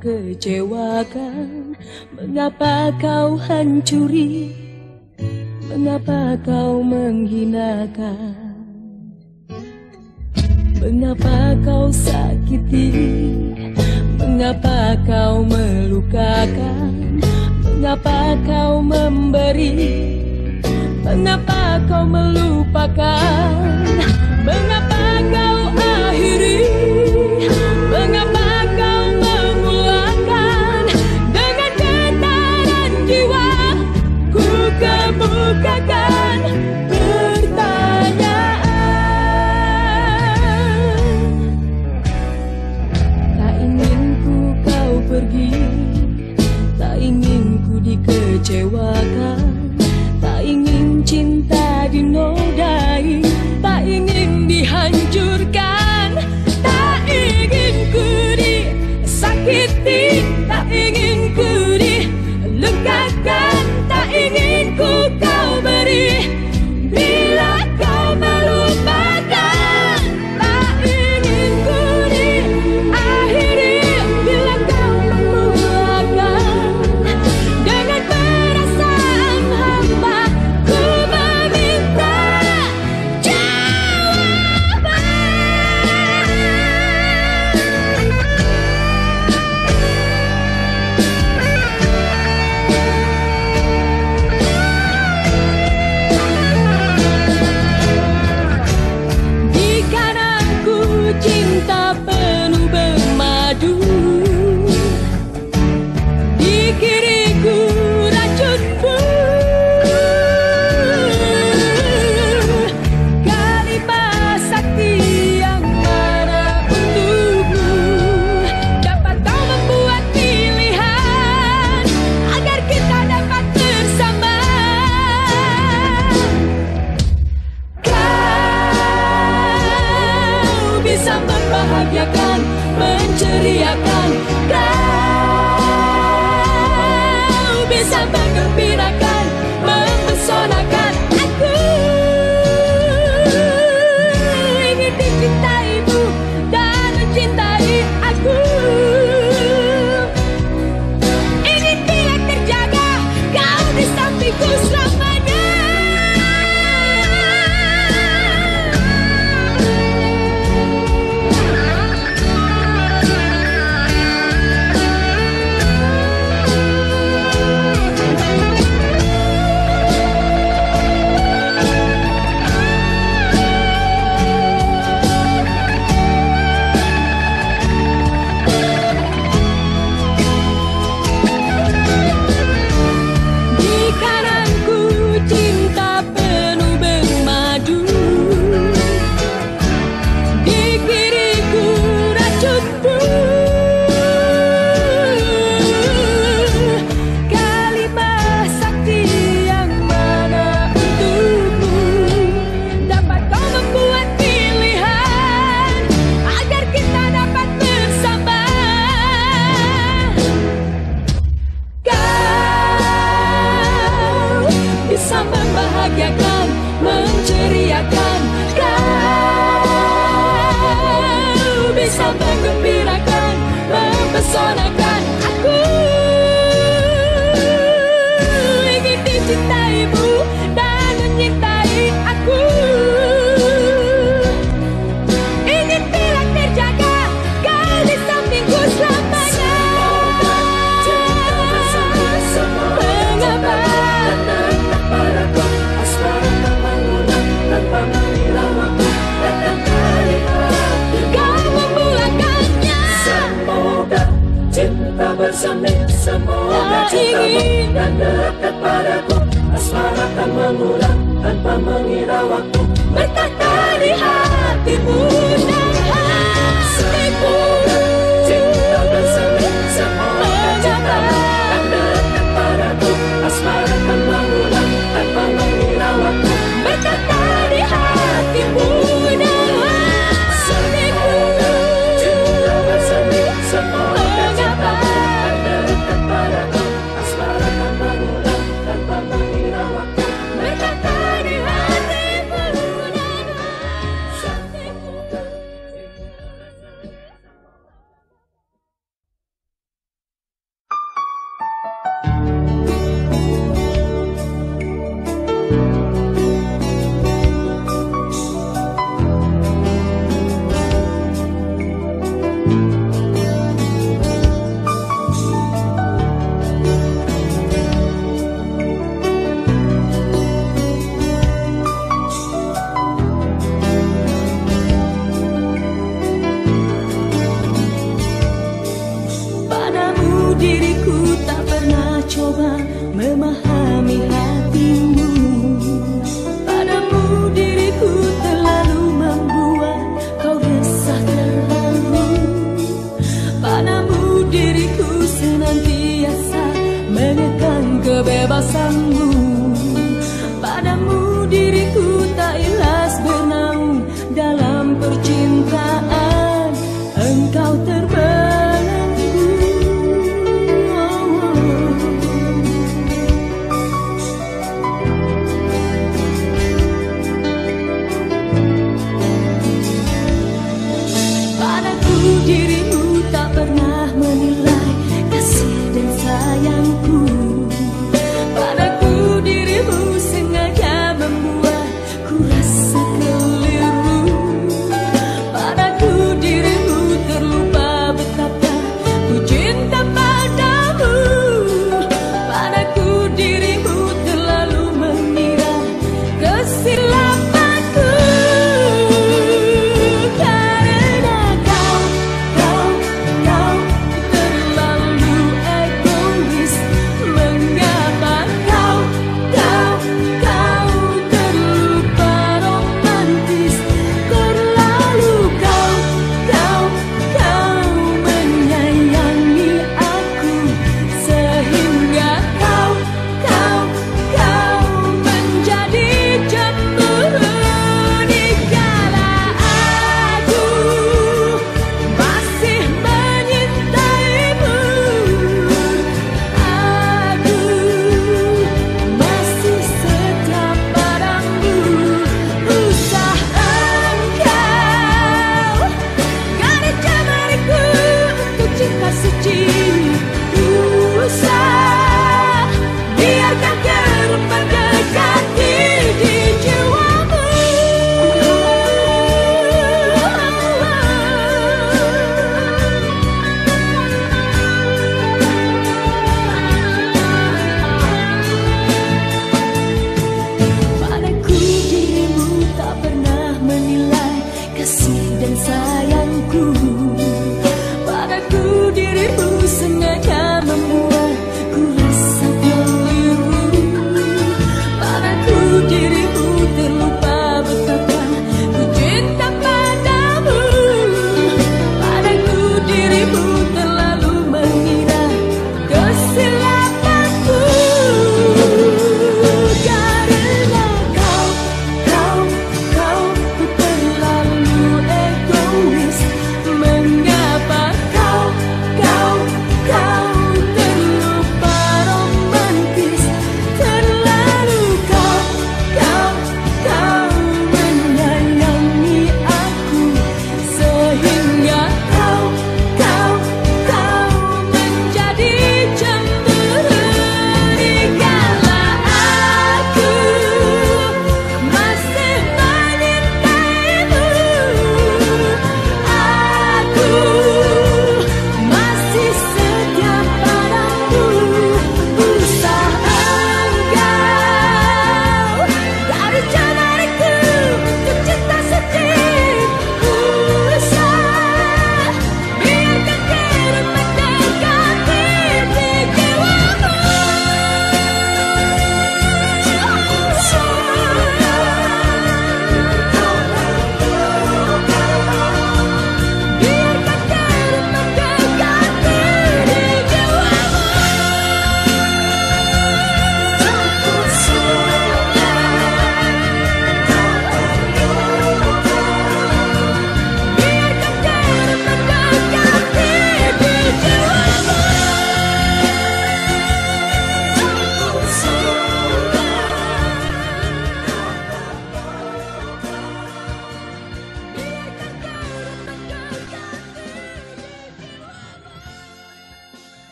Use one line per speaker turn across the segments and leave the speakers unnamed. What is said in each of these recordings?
kecewakan. Mengapa kau hancuri? Mengapa kau menghinakan? Mengapa kau sakiti? Mengapa kau melukakan? Mengapa kau memberi? Mengapa kau melupakan? Mengapa kecewakan December.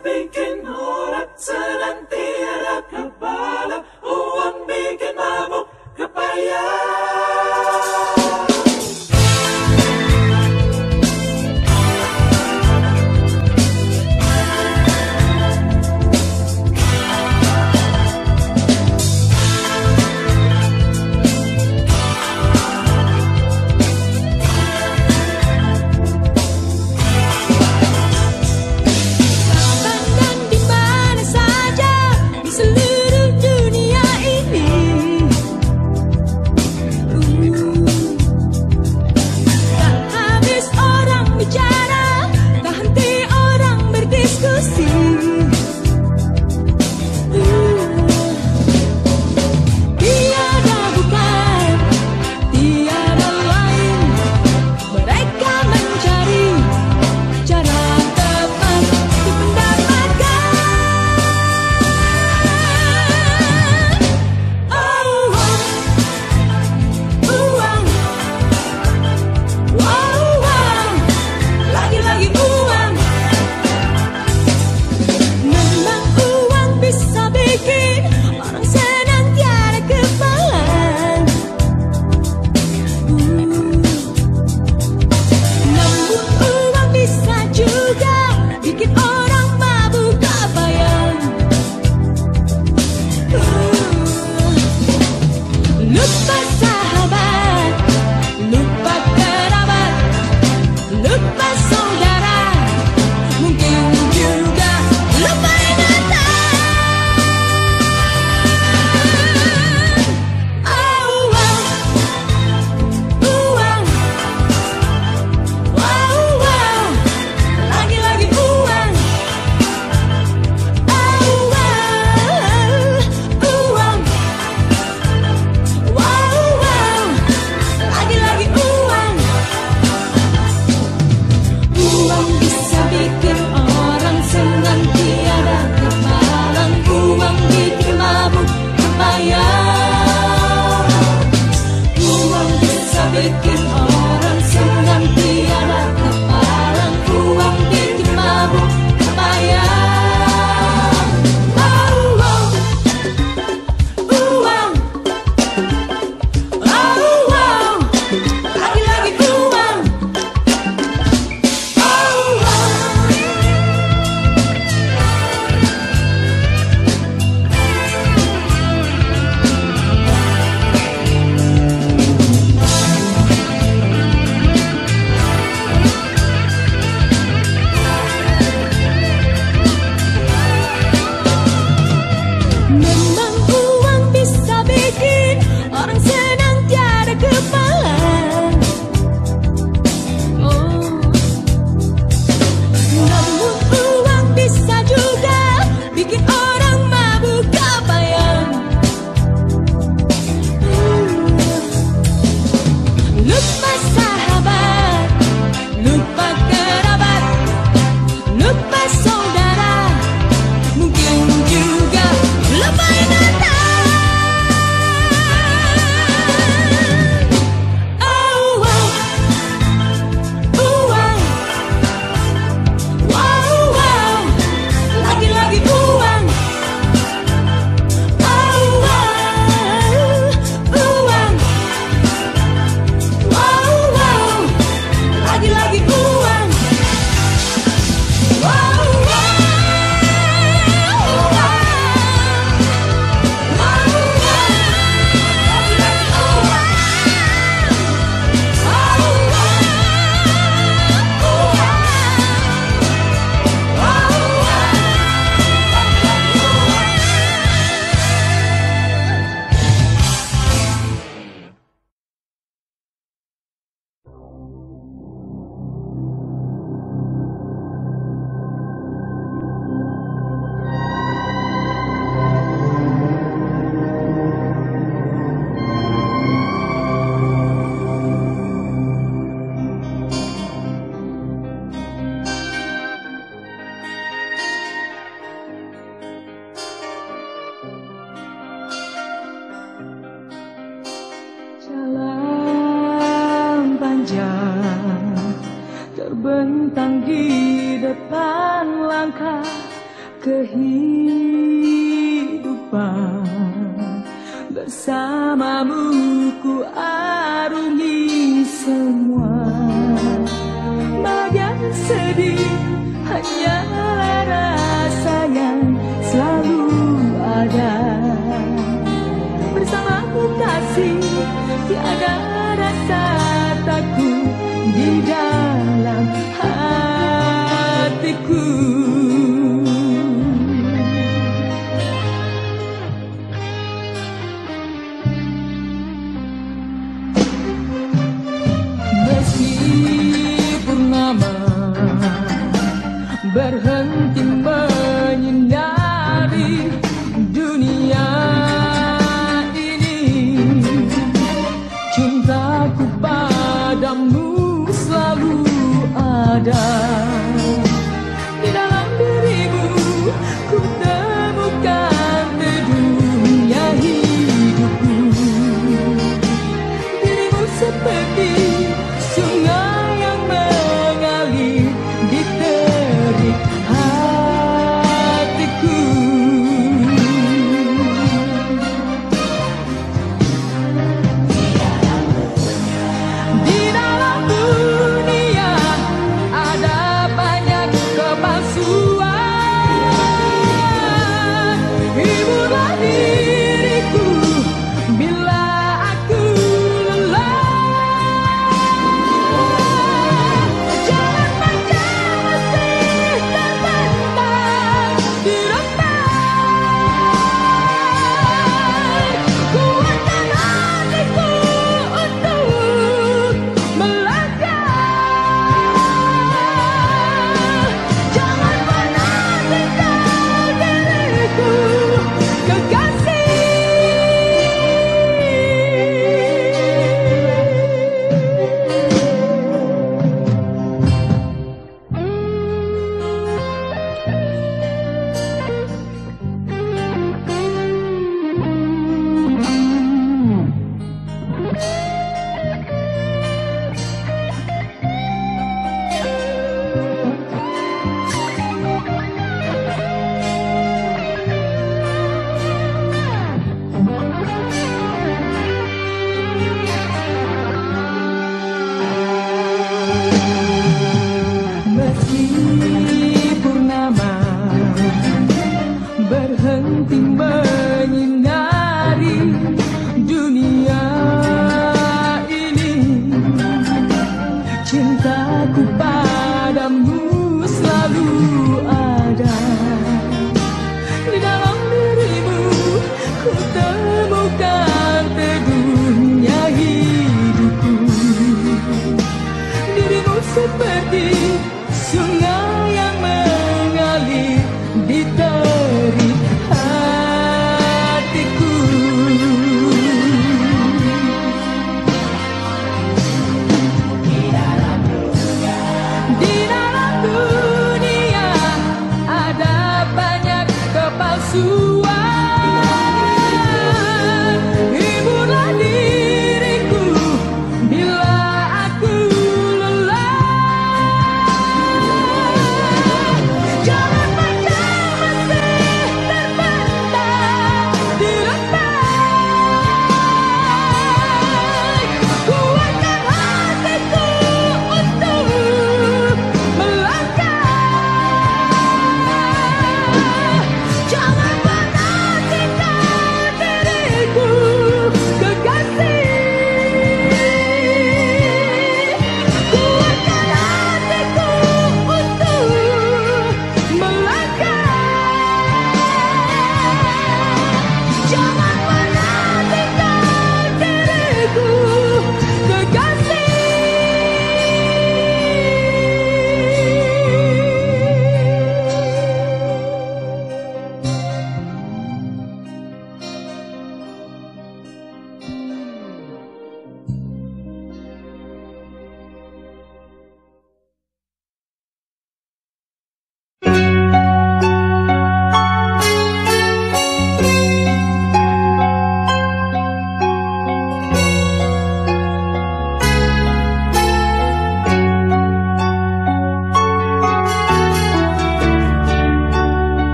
Kabinkin, Ora, Sarantia, Kabbalah.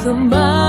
kembali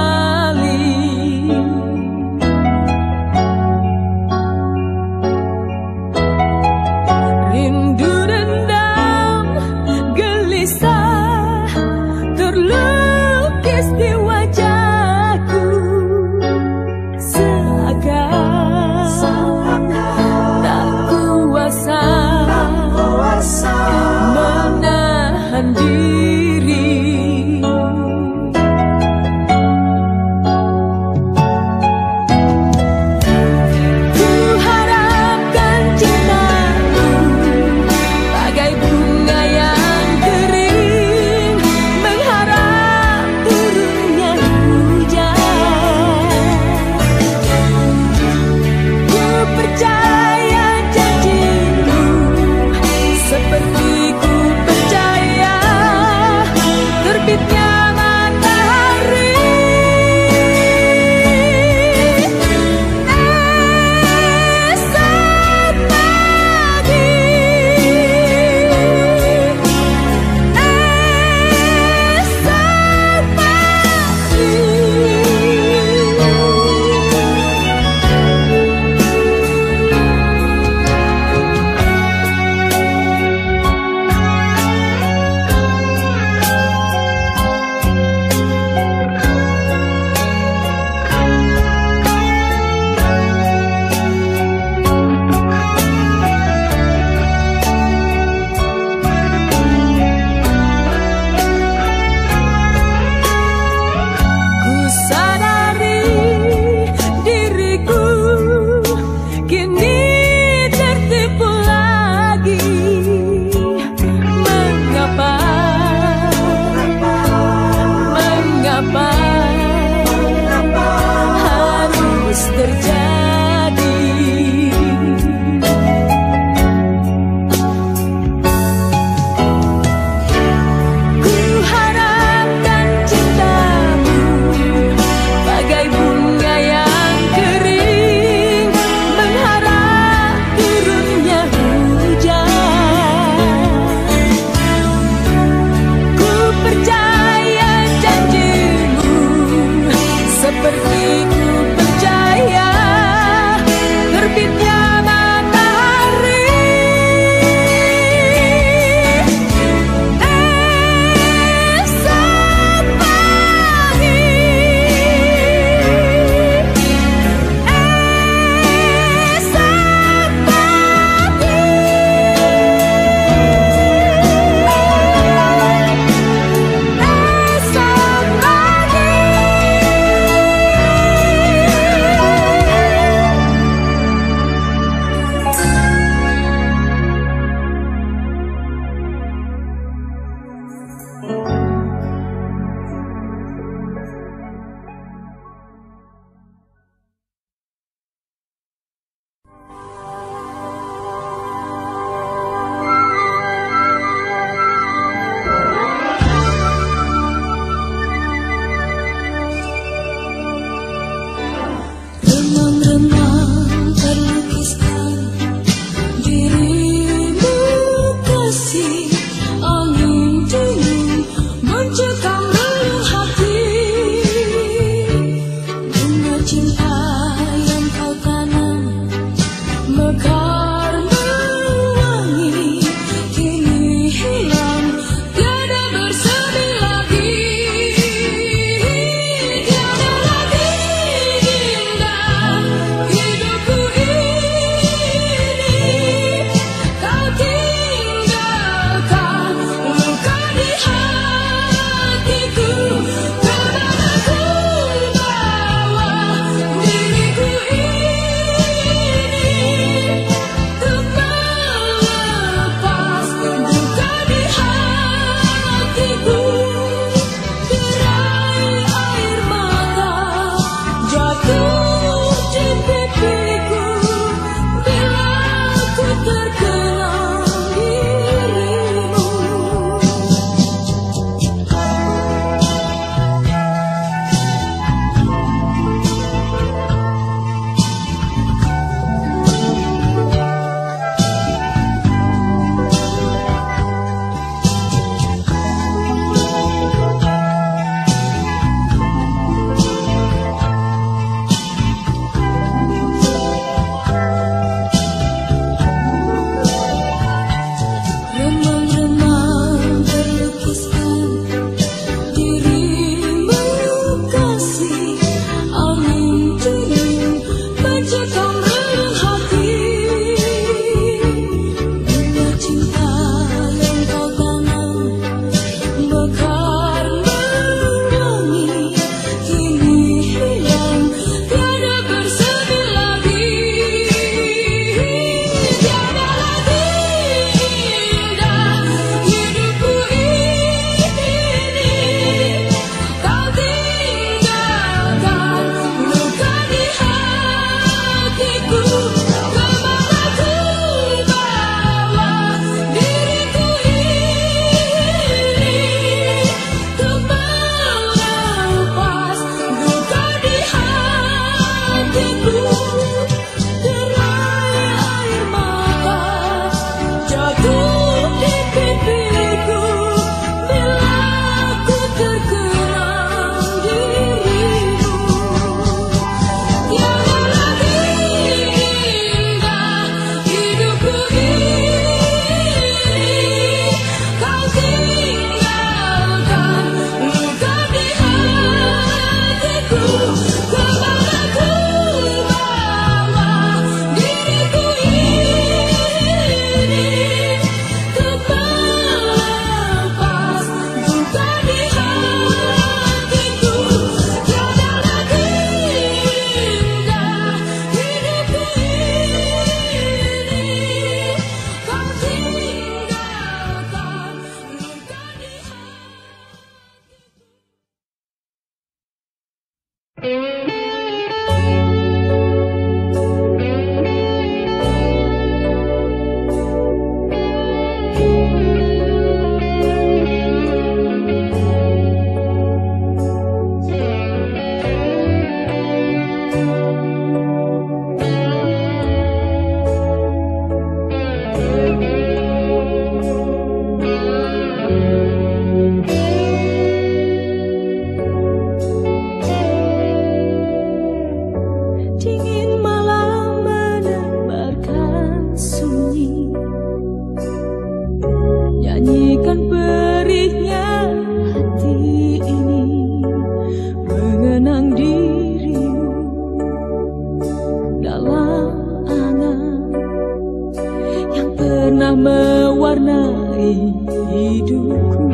mewarnai hidupku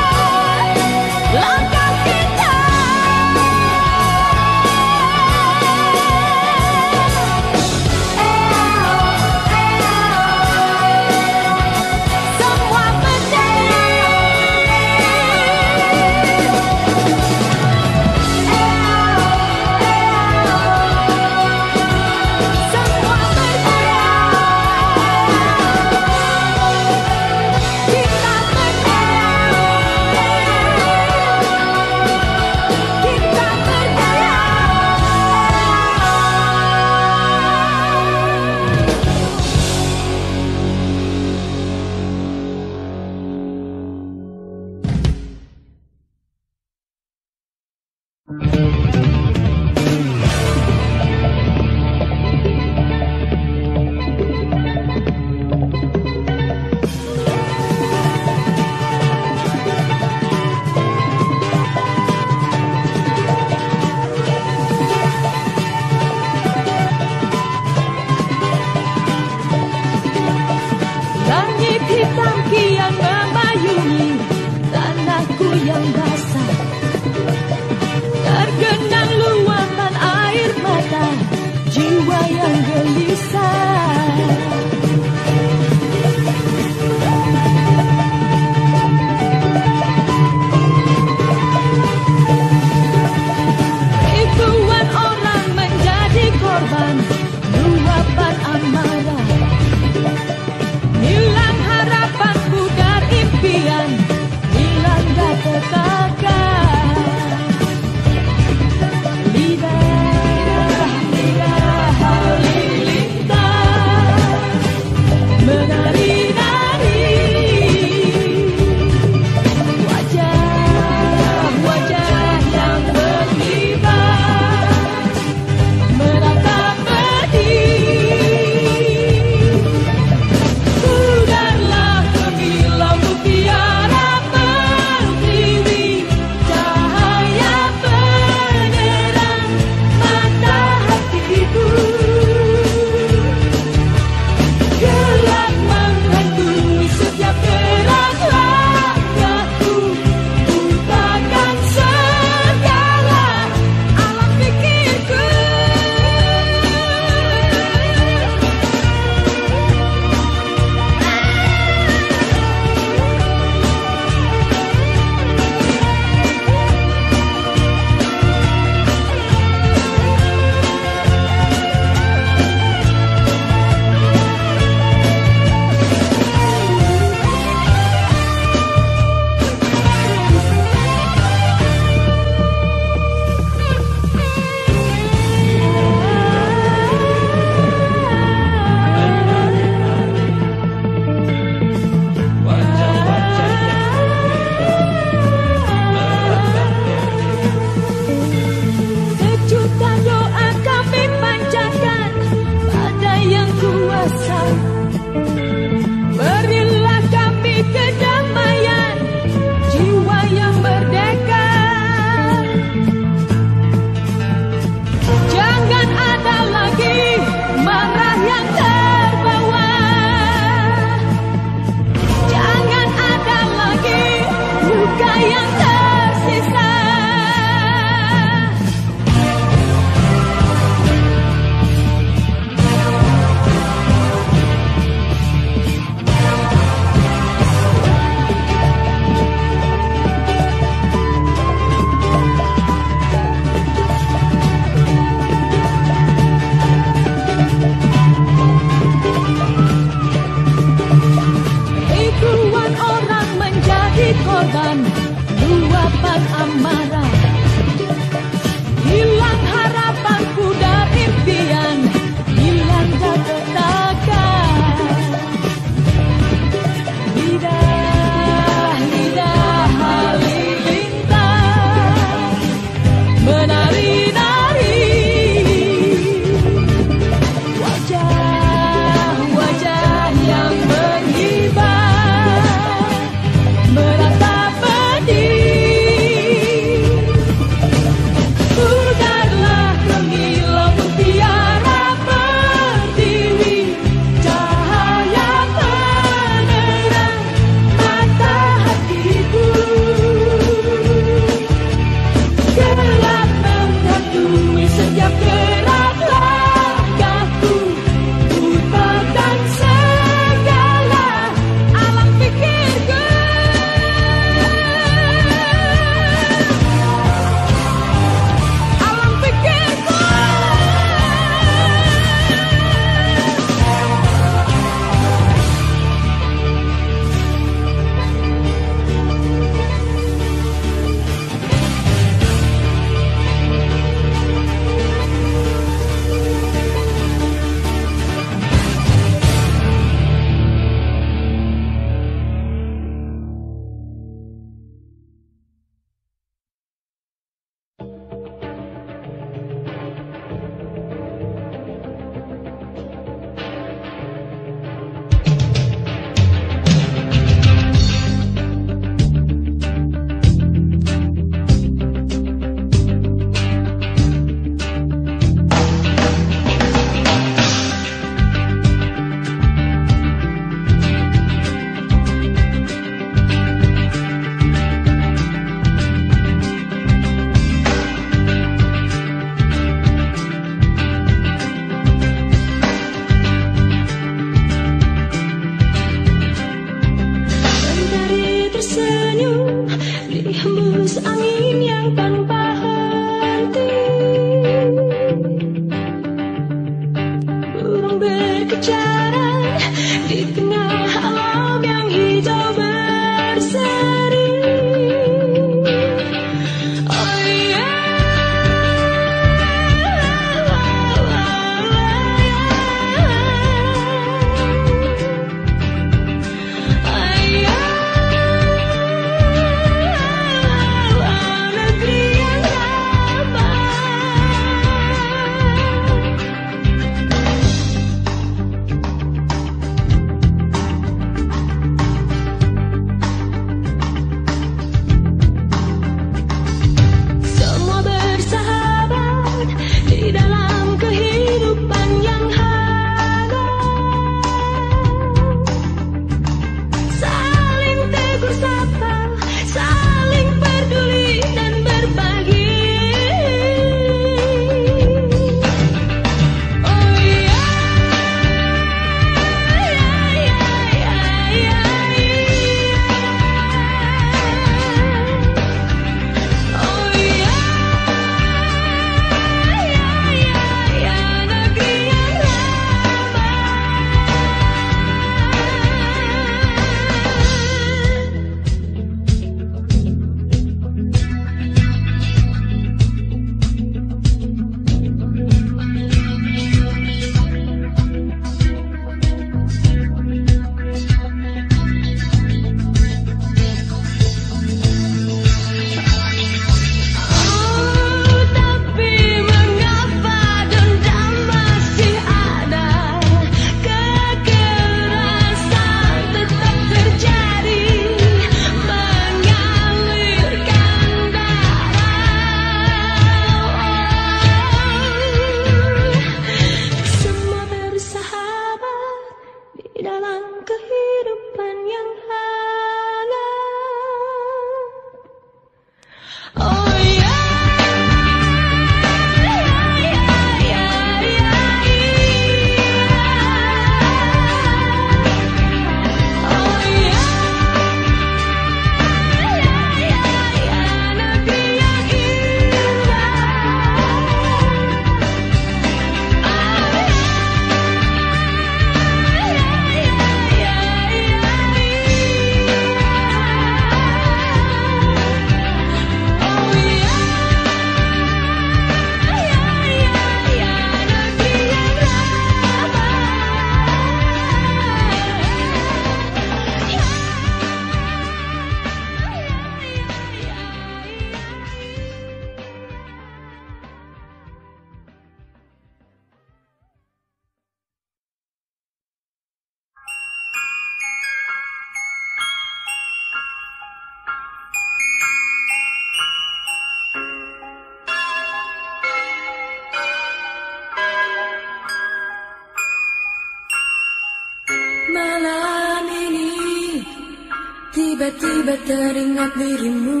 Tiba-tiba teringat dirimu.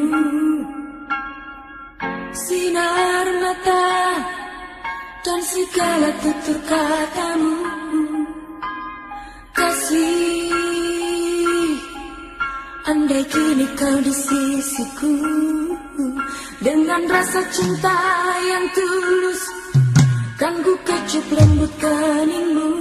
Sinar mata Dan segala tutur katamu. Kasih Andai kini kau di sisiku. Dengan rasa cinta yang tulus Kan ku kecup lembut keningmu